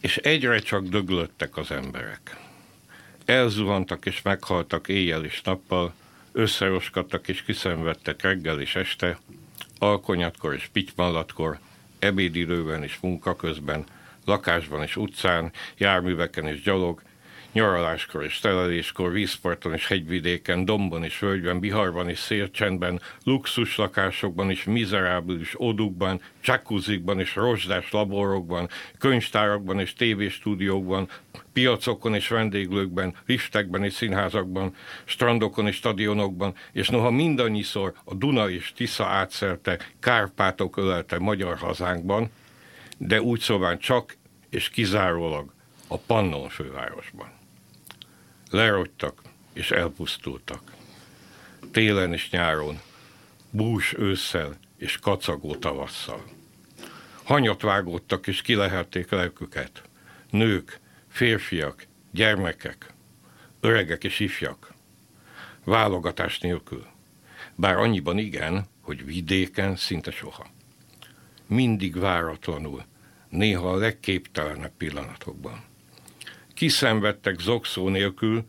és egyre csak döglöttek az emberek. Elzuhantak és meghaltak éjjel és nappal, összeroskadtak és kiszenvedtek reggel és este, alkonyatkor és pitymallatkor, ebédidőben és munka közben, lakásban és utcán, járműveken és gyalog, nyaraláskor és teleléskor, vízparton és hegyvidéken, dombon és völgyben, biharban és szélcsendben, luxus lakásokban és mizerábilis odukban, csakkuzikban és rozsdás laborokban, könyvtárakban és tévéstúdiókban, piacokon és vendéglőkben, liftekben és színházakban, strandokon és stadionokban, és noha mindannyiszor a Duna és Tisza átszerte, Kárpátok ölelte magyar hazánkban, de úgy szóval csak és kizárólag a Pannon fővárosban. Lerogytak és elpusztultak. Télen és nyáron, bús ősszel és kacagó tavasszal. Hanyat vágódtak és kilehelték lelküket. Nők, férfiak, gyermekek, öregek és ifjak. Válogatás nélkül. Bár annyiban igen, hogy vidéken szinte soha. Mindig váratlanul, néha a legképtelenebb pillanatokban kiszenvedtek zokszó nélkül,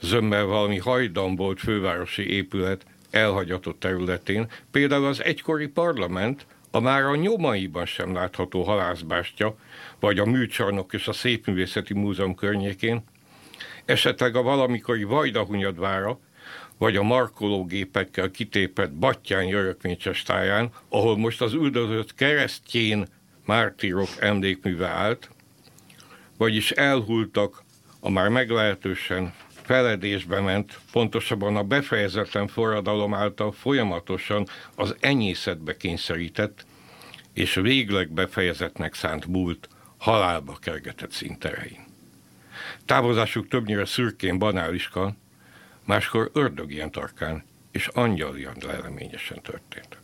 zömmel valami hajdan volt fővárosi épület elhagyatott területén, például az egykori parlament, a már a nyomaiban sem látható halászbástya, vagy a műcsarnok és a Szépművészeti Múzeum környékén, esetleg a valamikori Vajdahunyadvára, vagy a markológépekkel kitépett Battyány örökmécses táján, ahol most az üldözött keresztjén mártírok emlékműve állt, vagyis elhultak a már meglehetősen feledésbe ment, pontosabban a befejezetlen forradalom által folyamatosan az enyészetbe kényszerített, és végleg befejezetnek szánt múlt halálba kergetett szinterein. Távozásuk többnyire szürkén banáliska, máskor ördögien tarkán és angyalian leleményesen történt.